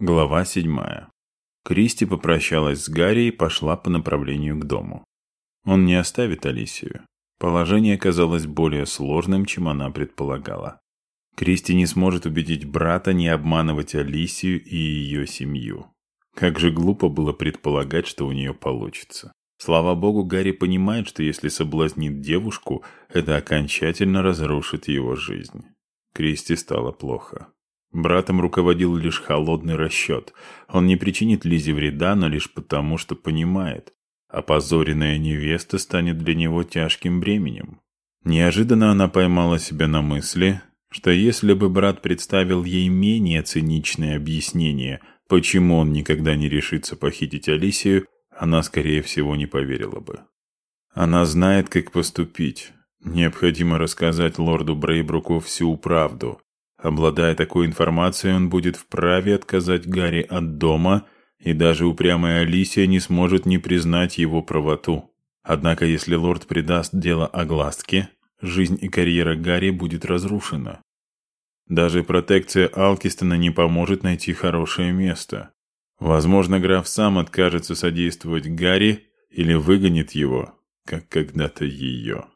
Глава седьмая. Кристи попрощалась с Гарри и пошла по направлению к дому. Он не оставит Алисию. Положение казалось более сложным, чем она предполагала. Кристи не сможет убедить брата не обманывать Алисию и ее семью. Как же глупо было предполагать, что у нее получится. Слава богу, Гарри понимает, что если соблазнит девушку, это окончательно разрушит его жизнь. Кристи стало плохо. Братом руководил лишь холодный расчет. Он не причинит Лизе вреда, но лишь потому, что понимает. Опозоренная невеста станет для него тяжким бременем. Неожиданно она поймала себя на мысли, что если бы брат представил ей менее циничное объяснение, почему он никогда не решится похитить Алисию, она, скорее всего, не поверила бы. Она знает, как поступить. Необходимо рассказать лорду Брейбруку всю правду. Обладая такой информацией, он будет вправе отказать Гарри от дома, и даже упрямая Алисия не сможет не признать его правоту. Однако, если лорд придаст дело огласке, жизнь и карьера Гарри будет разрушена. Даже протекция Алкистона не поможет найти хорошее место. Возможно, граф сам откажется содействовать Гарри или выгонит его, как когда-то ее.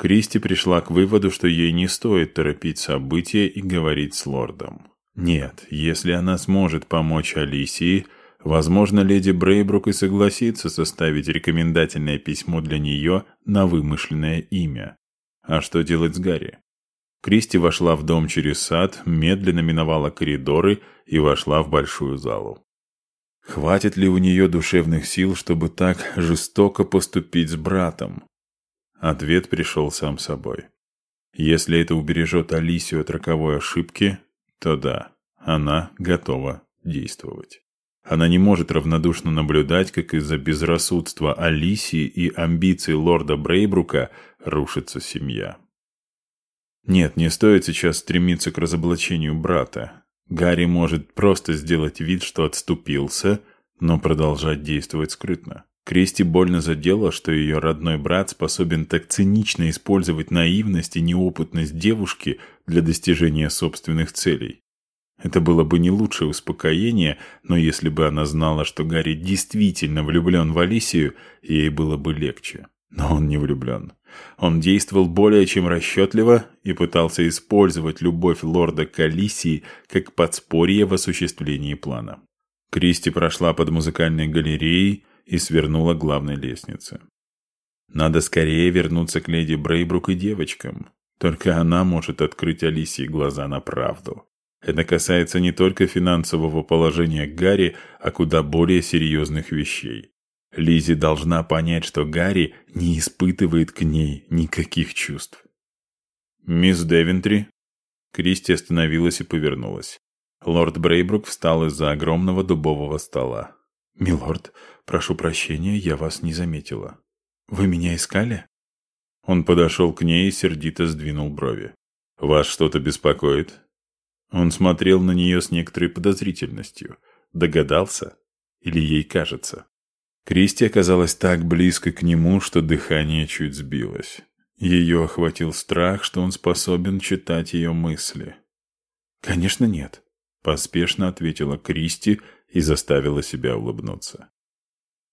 Кристи пришла к выводу, что ей не стоит торопить события и говорить с лордом. Нет, если она сможет помочь Алисии, возможно, леди Брейбрук и согласится составить рекомендательное письмо для нее на вымышленное имя. А что делать с Гарри? Кристи вошла в дом через сад, медленно миновала коридоры и вошла в большую залу. Хватит ли у нее душевных сил, чтобы так жестоко поступить с братом? Ответ пришел сам собой. Если это убережет Алисию от роковой ошибки, то да, она готова действовать. Она не может равнодушно наблюдать, как из-за безрассудства Алисии и амбиций лорда Брейбрука рушится семья. Нет, не стоит сейчас стремиться к разоблачению брата. Гарри может просто сделать вид, что отступился, но продолжать действовать скрытно. Кристи больно задела, что ее родной брат способен так цинично использовать наивность и неопытность девушки для достижения собственных целей. Это было бы не лучшее успокоение, но если бы она знала, что Гарри действительно влюблен в Алисию, ей было бы легче. Но он не влюблен. Он действовал более чем расчетливо и пытался использовать любовь лорда к Алисии как подспорье в осуществлении плана. Кристи прошла под музыкальной галереей, и свернула к главной лестнице. Надо скорее вернуться к леди Брейбрук и девочкам. Только она может открыть Алисии глаза на правду. Это касается не только финансового положения Гарри, а куда более серьезных вещей. Лизи должна понять, что Гарри не испытывает к ней никаких чувств. «Мисс Девентри?» Кристи остановилась и повернулась. Лорд Брейбрук встал из-за огромного дубового стола. «Милорд, прошу прощения, я вас не заметила. Вы меня искали?» Он подошел к ней и сердито сдвинул брови. «Вас что-то беспокоит?» Он смотрел на нее с некоторой подозрительностью. Догадался? Или ей кажется? Кристи оказалась так близко к нему, что дыхание чуть сбилось. Ее охватил страх, что он способен читать ее мысли. «Конечно нет», — поспешно ответила Кристи и заставила себя улыбнуться.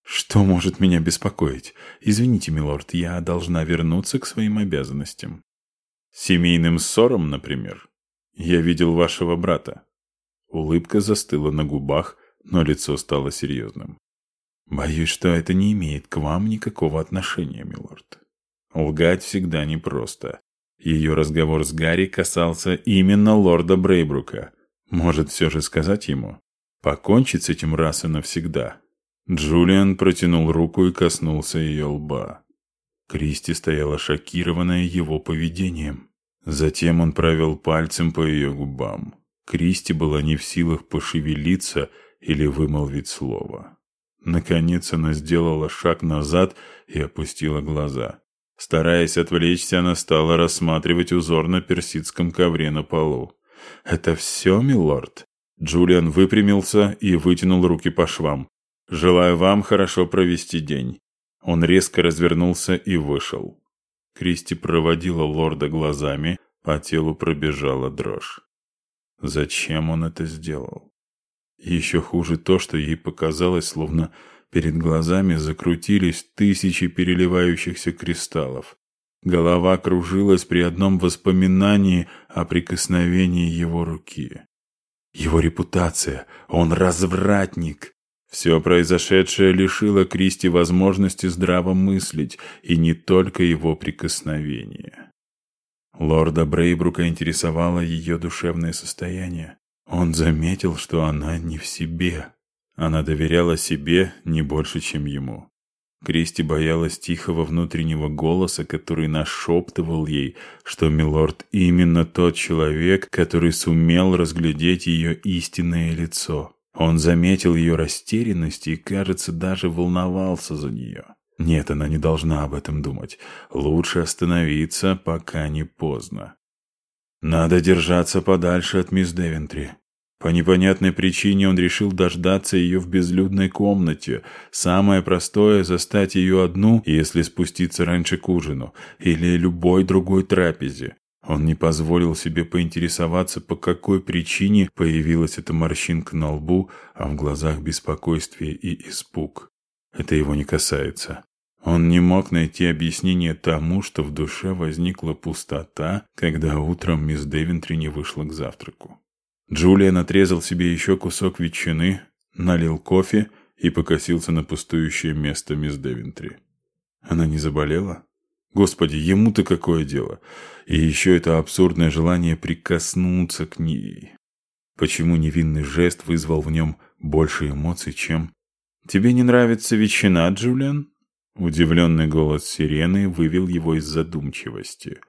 «Что может меня беспокоить? Извините, милорд, я должна вернуться к своим обязанностям». «Семейным ссорам, например? Я видел вашего брата». Улыбка застыла на губах, но лицо стало серьезным. «Боюсь, что это не имеет к вам никакого отношения, милорд». Лгать всегда непросто. Ее разговор с Гарри касался именно лорда Брейбрука. Может, все же сказать ему? Покончить с этим раз и навсегда. Джулиан протянул руку и коснулся ее лба. Кристи стояла шокированная его поведением. Затем он провел пальцем по ее губам. Кристи была не в силах пошевелиться или вымолвить слово. Наконец она сделала шаг назад и опустила глаза. Стараясь отвлечься, она стала рассматривать узор на персидском ковре на полу. «Это все, милорд?» Джулиан выпрямился и вытянул руки по швам. «Желаю вам хорошо провести день». Он резко развернулся и вышел. Кристи проводила лорда глазами, по телу пробежала дрожь. Зачем он это сделал? Еще хуже то, что ей показалось, словно перед глазами закрутились тысячи переливающихся кристаллов. Голова кружилась при одном воспоминании о прикосновении его руки. Его репутация, он развратник. Все произошедшее лишило Кристи возможности здраво мыслить, и не только его прикосновение. Лорда Брейбрука интересовало ее душевное состояние. Он заметил, что она не в себе. Она доверяла себе не больше, чем ему. Кристи боялась тихого внутреннего голоса, который нашептывал ей, что Милорд именно тот человек, который сумел разглядеть ее истинное лицо. Он заметил ее растерянность и, кажется, даже волновался за нее. Нет, она не должна об этом думать. Лучше остановиться, пока не поздно. Надо держаться подальше от мисс Девентри. По непонятной причине он решил дождаться ее в безлюдной комнате. Самое простое — застать ее одну, если спуститься раньше к ужину, или любой другой трапезе. Он не позволил себе поинтересоваться, по какой причине появилась эта морщинка на лбу, а в глазах беспокойствие и испуг. Это его не касается. Он не мог найти объяснение тому, что в душе возникла пустота, когда утром мисс Девентри не вышла к завтраку. Джулиан отрезал себе еще кусок ветчины, налил кофе и покосился на пустующее место мисс Девентри. Она не заболела? Господи, ему-то какое дело? И еще это абсурдное желание прикоснуться к ней. Почему невинный жест вызвал в нем больше эмоций, чем... «Тебе не нравится ветчина, Джулиан?» Удивленный голос сирены вывел его из задумчивости.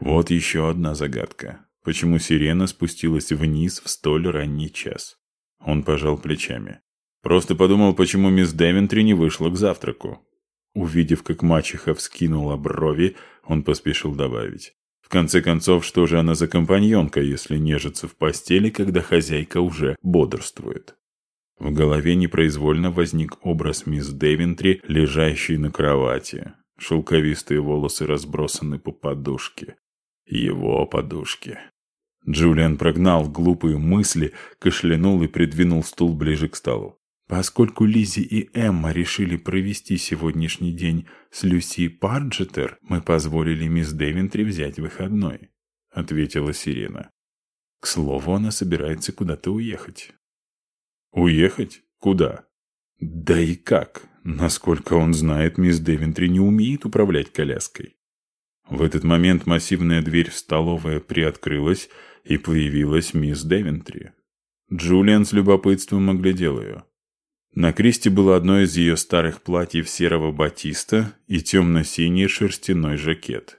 Вот еще одна загадка. Почему сирена спустилась вниз в столь ранний час? Он пожал плечами. Просто подумал, почему мисс Девентри не вышла к завтраку. Увидев, как мачеха вскинула брови, он поспешил добавить. В конце концов, что же она за компаньонка, если нежится в постели, когда хозяйка уже бодрствует? В голове непроизвольно возник образ мисс Девентри, лежащей на кровати. Шелковистые волосы разбросаны по подушке. Его подушке. Джулиан прогнал глупые мысли, кашлянул и придвинул стул ближе к столу. Поскольку Лизи и Эмма решили провести сегодняшний день с Люси Парджетер, мы позволили мисс Девентри взять выходной, ответила Сирена. К слову, она собирается куда-то уехать. Уехать? Куда? Да и как? Насколько он знает, мисс Девентри не умеет управлять коляской. В этот момент массивная дверь в столовое приоткрылась, и появилась мисс Девентри. Джулиан с любопытством оглядел ее. На Кристи было одно из ее старых платьев серого батиста и темно-синий шерстяной жакет.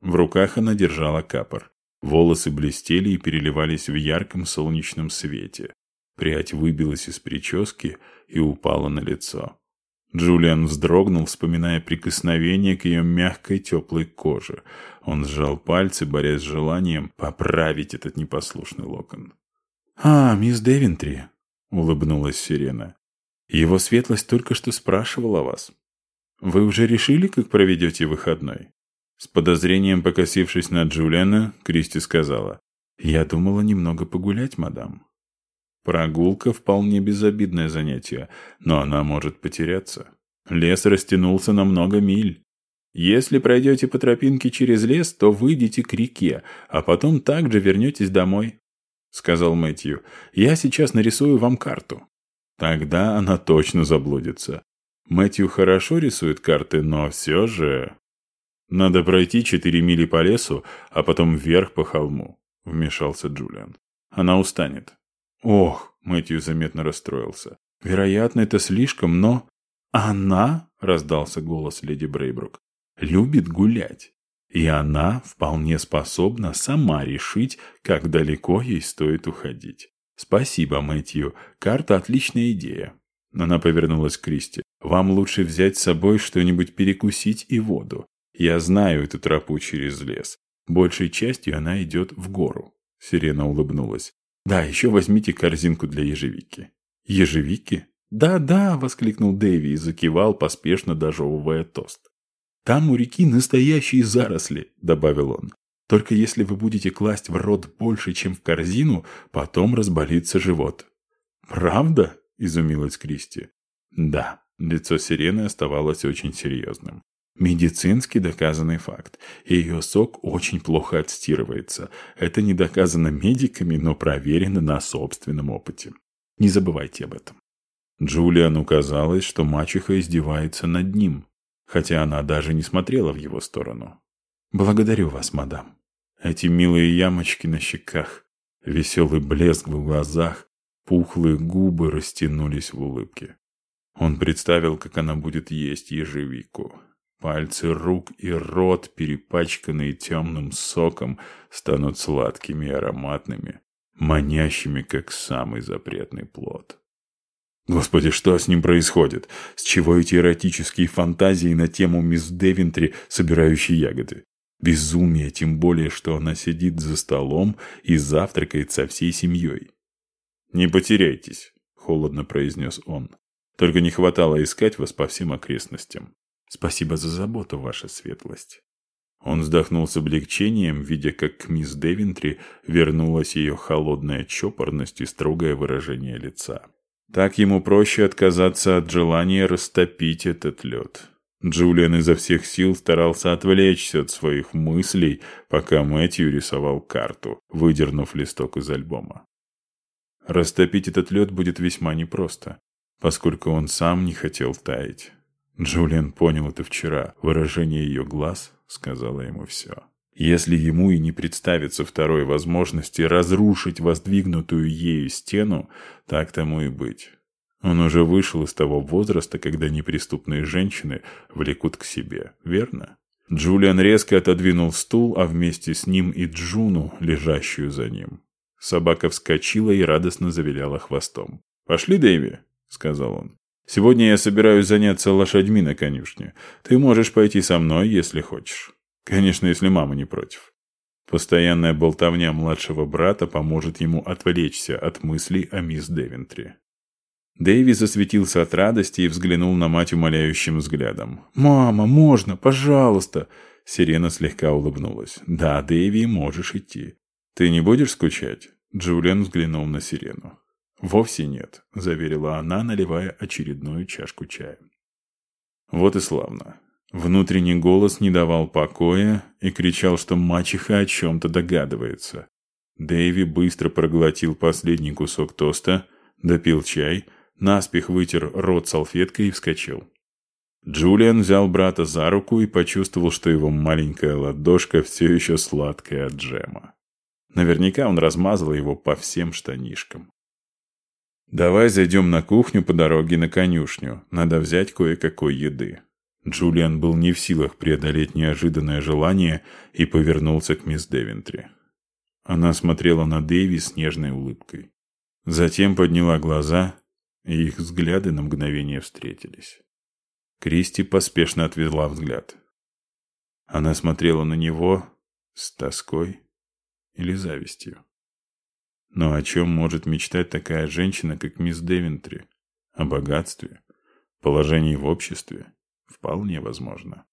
В руках она держала капор. Волосы блестели и переливались в ярком солнечном свете. Прядь выбилась из прически и упала на лицо. Джулиан вздрогнул, вспоминая прикосновение к ее мягкой теплой коже. Он сжал пальцы, борясь с желанием поправить этот непослушный локон. «А, мисс Девентри», — улыбнулась Сирена. «Его светлость только что спрашивала вас. Вы уже решили, как проведете выходной?» С подозрением покосившись на Джулиана, Кристи сказала. «Я думала немного погулять, мадам». Прогулка вполне безобидное занятие, но она может потеряться. Лес растянулся на много миль. Если пройдете по тропинке через лес, то выйдете к реке, а потом также вернетесь домой, — сказал Мэтью. Я сейчас нарисую вам карту. Тогда она точно заблудится. Мэтью хорошо рисует карты, но все же... Надо пройти четыре мили по лесу, а потом вверх по холму, — вмешался Джулиан. Она устанет. Ох, Мэтью заметно расстроился. Вероятно, это слишком, но... Она, раздался голос леди Брейбрук, любит гулять. И она вполне способна сама решить, как далеко ей стоит уходить. Спасибо, Мэтью. Карта отличная идея. Она повернулась к Кристи. Вам лучше взять с собой что-нибудь перекусить и воду. Я знаю эту тропу через лес. Большей частью она идет в гору. Сирена улыбнулась. Да, еще возьмите корзинку для ежевики. Ежевики? Да-да, воскликнул Дэви и закивал, поспешно дожевывая тост. Там у реки настоящие заросли, добавил он. Только если вы будете класть в рот больше, чем в корзину, потом разболится живот. «Правда?» – изумилась Кристи. «Да». Лицо Сирены оставалось очень серьезным. Медицински доказанный факт. Ее сок очень плохо отстирывается. Это не доказано медиками, но проверено на собственном опыте. Не забывайте об этом. Джулиану казалось, что мачеха издевается над ним, хотя она даже не смотрела в его сторону. «Благодарю вас, мадам». Эти милые ямочки на щеках, веселый блеск в глазах, пухлые губы растянулись в улыбке. Он представил, как она будет есть ежевику. Пальцы рук и рот, перепачканные темным соком, станут сладкими и ароматными, манящими, как самый запретный плод. Господи, что с ним происходит? С чего эти эротические фантазии на тему мисс Девентри, собирающей ягоды? Безумие, тем более, что она сидит за столом и завтракает со всей семьей. «Не потеряйтесь», — холодно произнес он. «Только не хватало искать вас по всем окрестностям. Спасибо за заботу, ваша светлость». Он вздохнул с облегчением, видя, как к мисс Девентри вернулась ее холодная чопорность и строгое выражение лица. Так ему проще отказаться от желания растопить этот лед. Джулиан изо всех сил старался отвлечься от своих мыслей, пока Мэтью рисовал карту, выдернув листок из альбома. Растопить этот лед будет весьма непросто, поскольку он сам не хотел таять. Джулиан понял это вчера. Выражение ее глаз сказала ему все. Если ему и не представится второй возможности разрушить воздвигнутую ею стену, так тому и быть. Он уже вышел из того возраста, когда неприступные женщины влекут к себе, верно? Джулиан резко отодвинул стул, а вместе с ним и Джуну, лежащую за ним. Собака вскочила и радостно завиляла хвостом. «Пошли, Дэйви», — сказал он. «Сегодня я собираюсь заняться лошадьми на конюшне. Ты можешь пойти со мной, если хочешь». Конечно, если мама не против. Постоянная болтовня младшего брата поможет ему отвлечься от мыслей о мисс Девентри. Дэйви засветился от радости и взглянул на мать умоляющим взглядом. «Мама, можно? Пожалуйста!» Сирена слегка улыбнулась. «Да, Дэйви, можешь идти. Ты не будешь скучать?» Джулиан взглянул на Сирену. «Вовсе нет», — заверила она, наливая очередную чашку чая. «Вот и славно. Внутренний голос не давал покоя и кричал, что мачеха о чем-то догадывается. Дэйви быстро проглотил последний кусок тоста, допил чай, наспех вытер рот салфеткой и вскочил. Джулиан взял брата за руку и почувствовал, что его маленькая ладошка все еще сладкая от джема. Наверняка он размазал его по всем штанишкам. «Давай зайдем на кухню по дороге на конюшню. Надо взять кое-какой еды», Джулиан был не в силах преодолеть неожиданное желание и повернулся к мисс Девентри. Она смотрела на Дэви с нежной улыбкой. Затем подняла глаза, и их взгляды на мгновение встретились. Кристи поспешно отвела взгляд. Она смотрела на него с тоской или завистью. Но о чем может мечтать такая женщина, как мисс Девентри? О богатстве? Положении в обществе? Вполне возможно.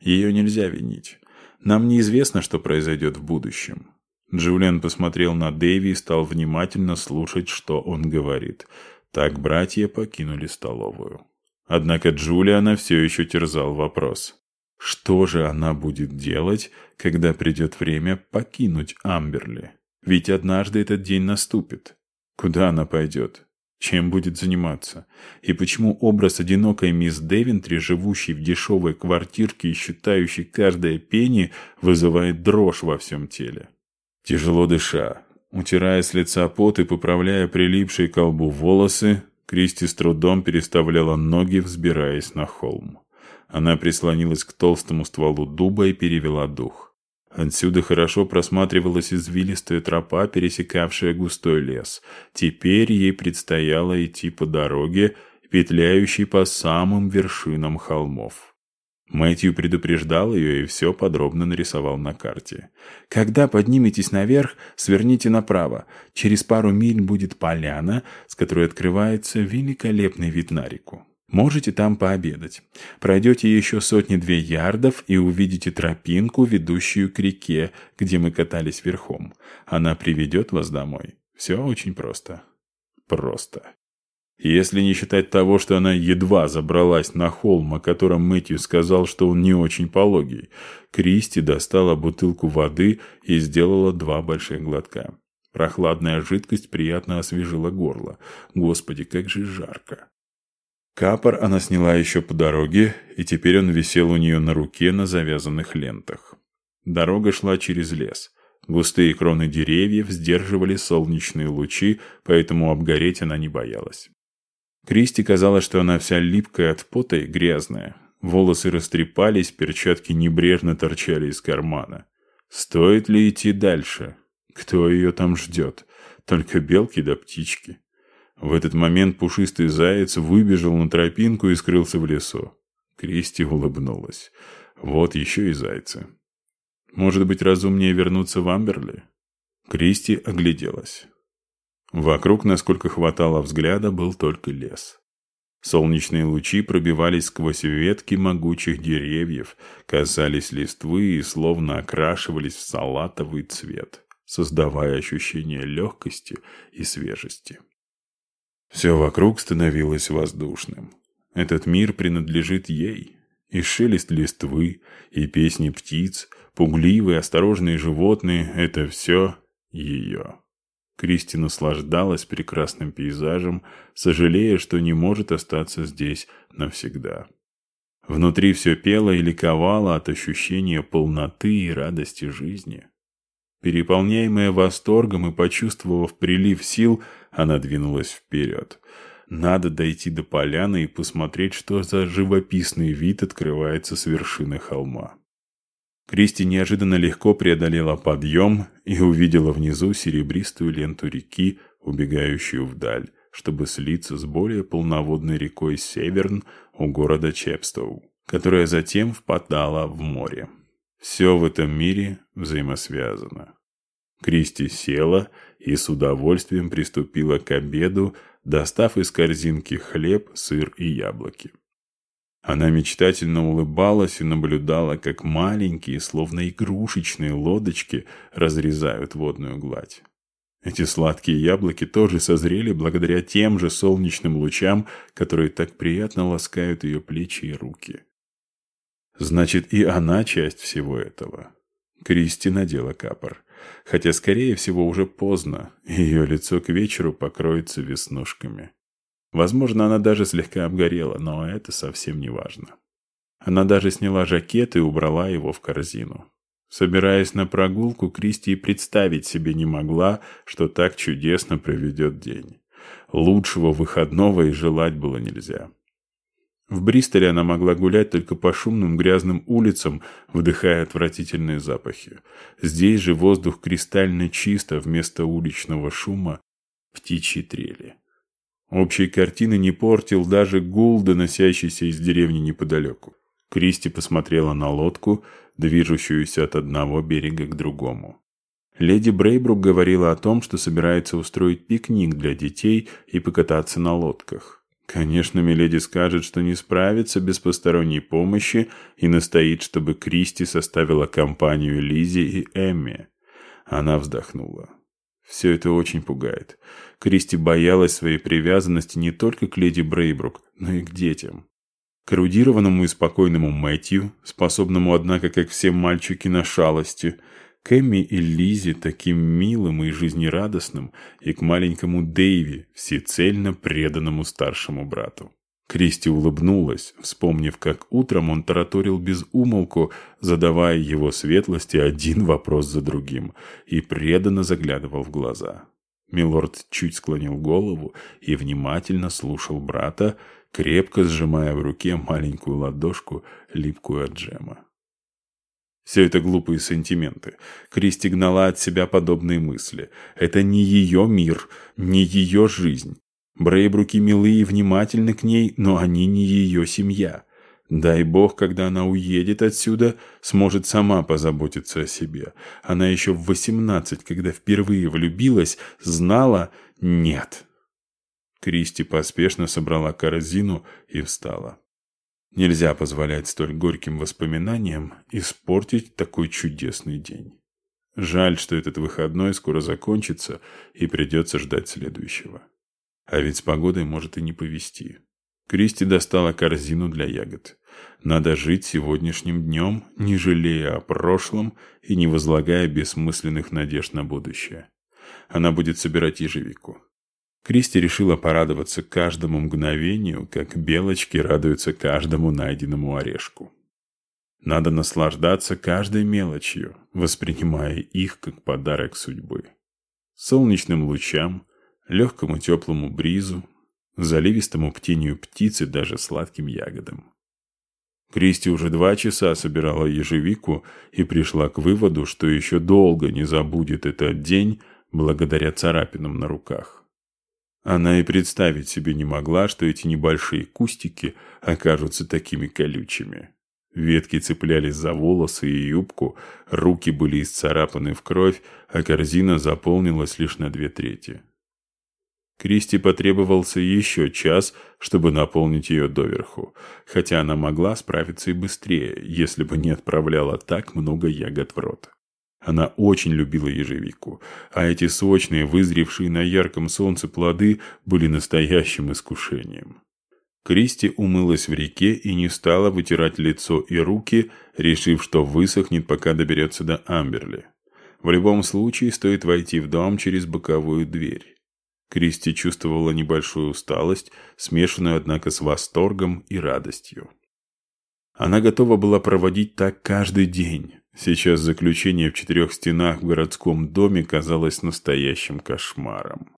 Ее нельзя винить. Нам неизвестно, что произойдет в будущем. Джулиан посмотрел на Дэви и стал внимательно слушать, что он говорит. Так братья покинули столовую. Однако Джулиана все еще терзал вопрос. Что же она будет делать, когда придет время покинуть Амберли? Ведь однажды этот день наступит. Куда она пойдет? Чем будет заниматься? И почему образ одинокой мисс Девентри, живущей в дешевой квартирке и считающей каждое пенни, вызывает дрожь во всем теле? Тяжело дыша, утирая с лица пот и поправляя прилипшие к колбу волосы, Кристи с трудом переставляла ноги, взбираясь на холм. Она прислонилась к толстому стволу дуба и перевела дух. Отсюда хорошо просматривалась извилистая тропа, пересекавшая густой лес. Теперь ей предстояло идти по дороге, петляющей по самым вершинам холмов. Мэтью предупреждал ее и все подробно нарисовал на карте. «Когда подниметесь наверх, сверните направо. Через пару миль будет поляна, с которой открывается великолепный вид на реку. Можете там пообедать. Пройдете еще сотни-две ярдов и увидите тропинку, ведущую к реке, где мы катались верхом. Она приведет вас домой. Все очень просто. Просто. Если не считать того, что она едва забралась на холм, о котором Мэтью сказал, что он не очень пологий, Кристи достала бутылку воды и сделала два больших глотка. Прохладная жидкость приятно освежила горло. Господи, как же жарко. Капор она сняла еще по дороге, и теперь он висел у нее на руке на завязанных лентах. Дорога шла через лес. Густые кроны деревьев сдерживали солнечные лучи, поэтому обгореть она не боялась. Кристи казалось, что она вся липкая от пота и грязная. Волосы растрепались, перчатки небрежно торчали из кармана. Стоит ли идти дальше? Кто ее там ждет? Только белки да птички. В этот момент пушистый заяц выбежал на тропинку и скрылся в лесу. Кристи улыбнулась. Вот еще и зайцы. Может быть, разумнее вернуться в Амберли? Кристи огляделась. Вокруг, насколько хватало взгляда, был только лес. Солнечные лучи пробивались сквозь ветки могучих деревьев, касались листвы и словно окрашивались в салатовый цвет, создавая ощущение легкости и свежести. Все вокруг становилось воздушным. Этот мир принадлежит ей. И шелест листвы, и песни птиц, пугливые, осторожные животные – это все ее. Кристи наслаждалась прекрасным пейзажем, сожалея, что не может остаться здесь навсегда. Внутри все пело и ликовало от ощущения полноты и радости жизни. Переполняемая восторгом и почувствовав прилив сил, она двинулась вперед. Надо дойти до поляны и посмотреть, что за живописный вид открывается с вершины холма. Кристи неожиданно легко преодолела подъем и увидела внизу серебристую ленту реки, убегающую вдаль, чтобы слиться с более полноводной рекой Северн у города Чепстоу, которая затем впадала в море. Все в этом мире взаимосвязано. Кристи села и с удовольствием приступила к обеду, достав из корзинки хлеб, сыр и яблоки. Она мечтательно улыбалась и наблюдала, как маленькие, словно игрушечные лодочки разрезают водную гладь. Эти сладкие яблоки тоже созрели благодаря тем же солнечным лучам, которые так приятно ласкают ее плечи и руки. Значит, и она часть всего этого. Кристи надела капор. Хотя, скорее всего, уже поздно, ее лицо к вечеру покроется веснушками. Возможно, она даже слегка обгорела, но это совсем не важно. Она даже сняла жакет и убрала его в корзину. Собираясь на прогулку, Кристи и представить себе не могла, что так чудесно проведет день. Лучшего выходного и желать было нельзя. В Бристоле она могла гулять только по шумным грязным улицам, вдыхая отвратительные запахи. Здесь же воздух кристально чисто, вместо уличного шума птичьи трели. Общей картины не портил даже гул, доносящийся из деревни неподалеку. Кристи посмотрела на лодку, движущуюся от одного берега к другому. Леди Брейбрук говорила о том, что собирается устроить пикник для детей и покататься на лодках. Конечно, Миледи скажет, что не справится без посторонней помощи и настоит, чтобы Кристи составила компанию Лизе и Эмми. Она вздохнула. Все это очень пугает. Кристи боялась своей привязанности не только к леди Брейбрук, но и к детям. К и спокойному Мэтью, способному, однако, как все мальчики, на шалости, к Эмми и Лизе, таким милым и жизнерадостным, и к маленькому Дэйви, всецельно преданному старшему брату. Кристи улыбнулась, вспомнив, как утром он тараторил без умолку, задавая его светлости один вопрос за другим, и преданно заглядывал в глаза. Милорд чуть склонил голову и внимательно слушал брата, крепко сжимая в руке маленькую ладошку, липкую от джема. Все это глупые сантименты. Кристи гнала от себя подобные мысли. Это не ее мир, не ее жизнь. Брейбруки милы и внимательны к ней, но они не ее семья. Дай бог, когда она уедет отсюда, сможет сама позаботиться о себе. Она еще в восемнадцать, когда впервые влюбилась, знала «нет». Кристи поспешно собрала корзину и встала. Нельзя позволять столь горьким воспоминаниям испортить такой чудесный день. Жаль, что этот выходной скоро закончится и придется ждать следующего. А ведь с погодой может и не повезти. Кристи достала корзину для ягод. Надо жить сегодняшним днем, не жалея о прошлом и не возлагая бессмысленных надежд на будущее. Она будет собирать ежевику. Кристи решила порадоваться каждому мгновению, как белочки радуются каждому найденному орешку. Надо наслаждаться каждой мелочью, воспринимая их как подарок судьбы. Солнечным лучам, легкому теплому бризу, заливистому птению птицы даже сладким ягодам. Кристи уже два часа собирала ежевику и пришла к выводу, что еще долго не забудет этот день благодаря царапинам на руках. Она и представить себе не могла, что эти небольшие кустики окажутся такими колючими. Ветки цеплялись за волосы и юбку, руки были исцарапаны в кровь, а корзина заполнилась лишь на две трети. Кристи потребовался еще час, чтобы наполнить ее доверху, хотя она могла справиться и быстрее, если бы не отправляла так много ягод в рот. Она очень любила ежевику, а эти сочные, вызревшие на ярком солнце плоды были настоящим искушением. Кристи умылась в реке и не стала вытирать лицо и руки, решив, что высохнет, пока доберется до Амберли. В любом случае стоит войти в дом через боковую дверь. Кристи чувствовала небольшую усталость, смешанную, однако, с восторгом и радостью. Она готова была проводить так каждый день. Сейчас заключение в четырех стенах в городском доме казалось настоящим кошмаром.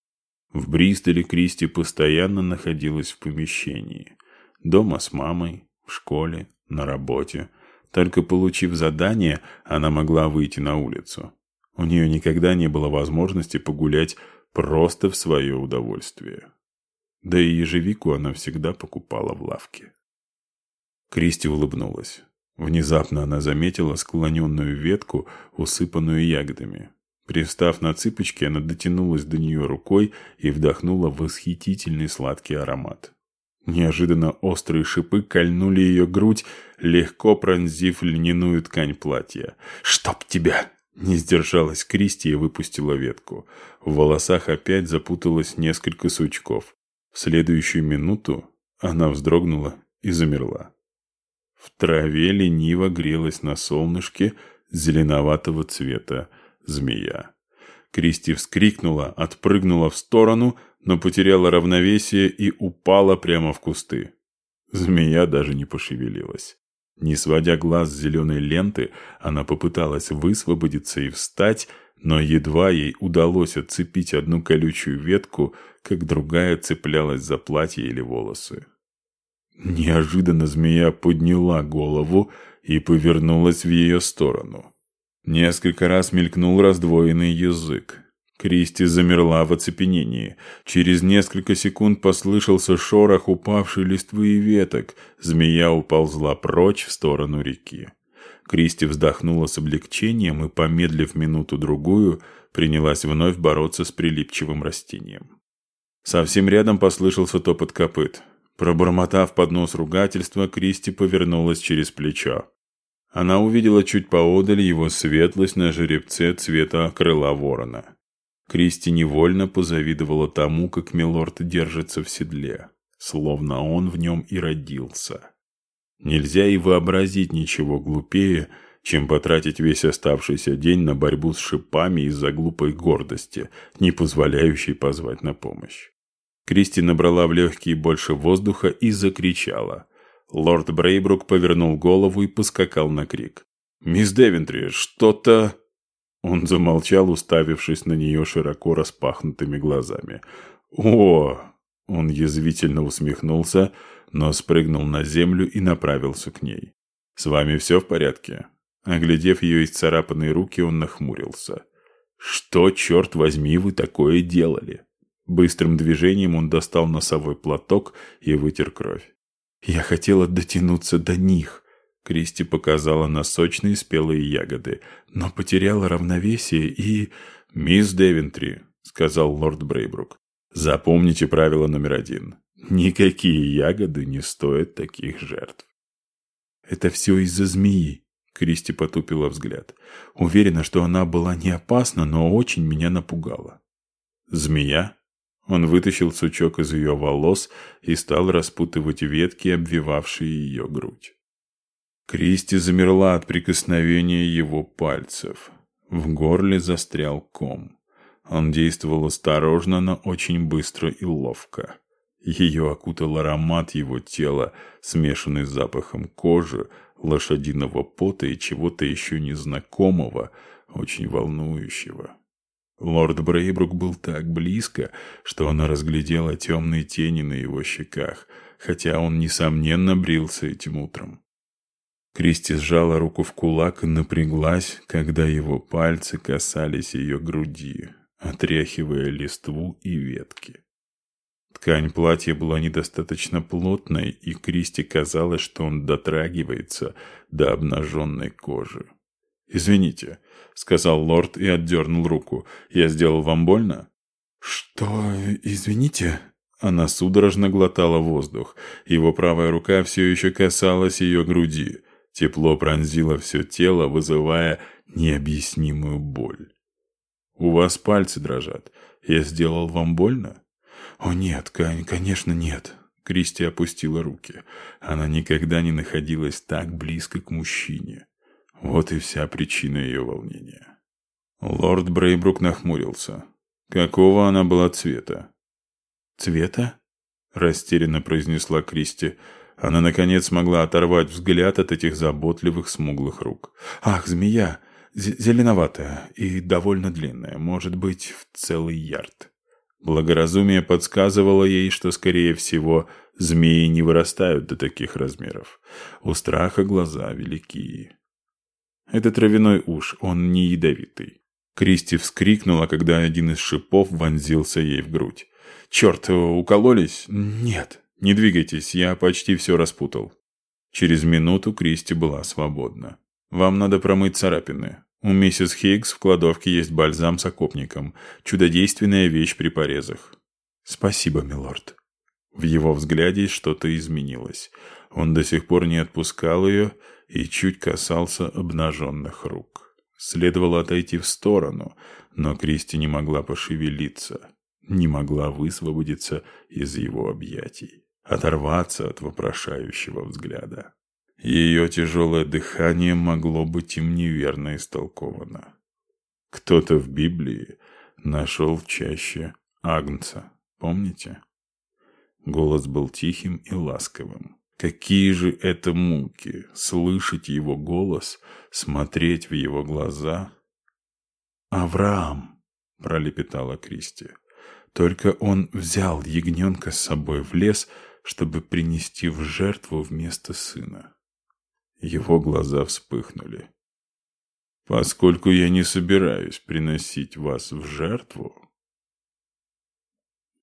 В Бристоле Кристи постоянно находилась в помещении. Дома с мамой, в школе, на работе. Только получив задание, она могла выйти на улицу. У нее никогда не было возможности погулять просто в свое удовольствие. Да и ежевику она всегда покупала в лавке. Кристи улыбнулась. Внезапно она заметила склоненную ветку, усыпанную ягодами. Пристав на цыпочки, она дотянулась до нее рукой и вдохнула восхитительный сладкий аромат. Неожиданно острые шипы кольнули ее грудь, легко пронзив льняную ткань платья. «Чтоб тебя!» Не сдержалась Кристи и выпустила ветку. В волосах опять запуталось несколько сучков. В следующую минуту она вздрогнула и замерла. В траве лениво грелась на солнышке зеленоватого цвета змея. Кристи вскрикнула, отпрыгнула в сторону, но потеряла равновесие и упала прямо в кусты. Змея даже не пошевелилась. Не сводя глаз с зеленой ленты, она попыталась высвободиться и встать, но едва ей удалось отцепить одну колючую ветку, как другая цеплялась за платье или волосы. Неожиданно змея подняла голову и повернулась в ее сторону. Несколько раз мелькнул раздвоенный язык. Кристи замерла в оцепенении. Через несколько секунд послышался шорох упавшей листвы и веток. Змея уползла прочь в сторону реки. Кристи вздохнула с облегчением и, помедлив минуту-другую, принялась вновь бороться с прилипчивым растением. Совсем рядом послышался топот копыт. Пробормотав под нос ругательства, Кристи повернулась через плечо. Она увидела чуть поодаль его светлость на жеребце цвета крыла ворона. Кристи невольно позавидовала тому, как Милорд держится в седле, словно он в нем и родился. Нельзя и вообразить ничего глупее, чем потратить весь оставшийся день на борьбу с шипами из-за глупой гордости, не позволяющей позвать на помощь. Кристи набрала в легкие больше воздуха и закричала. Лорд Брейбрук повернул голову и поскакал на крик. «Мисс Девентри, что-то...» Он замолчал, уставившись на нее широко распахнутыми глазами. «О!» Он язвительно усмехнулся, но спрыгнул на землю и направился к ней. «С вами все в порядке?» Оглядев ее исцарапанные руки, он нахмурился. «Что, черт возьми, вы такое делали?» Быстрым движением он достал носовой платок и вытер кровь. «Я хотела дотянуться до них», Кристи показала на сочные спелые ягоды, но потеряла равновесие и... «Мисс Девентри», — сказал лорд Брейбрук, — «запомните правило номер один. Никакие ягоды не стоят таких жертв». «Это все из-за змеи», — Кристи потупила взгляд. Уверена, что она была не опасна, но очень меня напугала. «Змея?» Он вытащил сучок из ее волос и стал распутывать ветки, обвивавшие ее грудь. Кристи замерла от прикосновения его пальцев. В горле застрял ком. Он действовал осторожно, но очень быстро и ловко. Ее окутал аромат его тела, смешанный с запахом кожи, лошадиного пота и чего-то еще незнакомого, очень волнующего. Лорд Брейбрук был так близко, что она разглядела темные тени на его щеках, хотя он, несомненно, брился этим утром. Кристи сжала руку в кулак и напряглась, когда его пальцы касались ее груди, отряхивая листву и ветки. Ткань платья была недостаточно плотной, и Кристи казалось, что он дотрагивается до обнаженной кожи. «Извините», — сказал лорд и отдернул руку. «Я сделал вам больно?» «Что? Извините?» Она судорожно глотала воздух. Его правая рука все еще касалась ее груди. Тепло пронзило все тело, вызывая необъяснимую боль. «У вас пальцы дрожат. Я сделал вам больно?» «О нет, конечно нет». Кристи опустила руки. Она никогда не находилась так близко к мужчине. Вот и вся причина ее волнения. Лорд Брейбрук нахмурился. Какого она была цвета? «Цвета?» – растерянно произнесла Кристи. Она, наконец, смогла оторвать взгляд от этих заботливых смуглых рук. «Ах, змея! Зеленоватая и довольно длинная, может быть, в целый ярд». Благоразумие подсказывало ей, что, скорее всего, змеи не вырастают до таких размеров. У страха глаза великие. Это травяной уж, он не ядовитый. Кристи вскрикнула, когда один из шипов вонзился ей в грудь. «Черт, укололись?» «Нет». «Не двигайтесь, я почти все распутал». Через минуту Кристи была свободна. «Вам надо промыть царапины. У миссис Хиггс в кладовке есть бальзам с окопником. Чудодейственная вещь при порезах». «Спасибо, милорд». В его взгляде что-то изменилось. Он до сих пор не отпускал ее и чуть касался обнаженных рук. Следовало отойти в сторону, но Кристи не могла пошевелиться, не могла высвободиться из его объятий, оторваться от вопрошающего взгляда. Ее тяжелое дыхание могло быть им неверно истолковано. Кто-то в Библии нашел чаще Агнца, помните? Голос был тихим и ласковым. Какие же это муки слышать его голос, смотреть в его глаза. «Авраам!» – пролепетала Кристи. Только он взял ягненка с собой в лес, чтобы принести в жертву вместо сына. Его глаза вспыхнули. «Поскольку я не собираюсь приносить вас в жертву,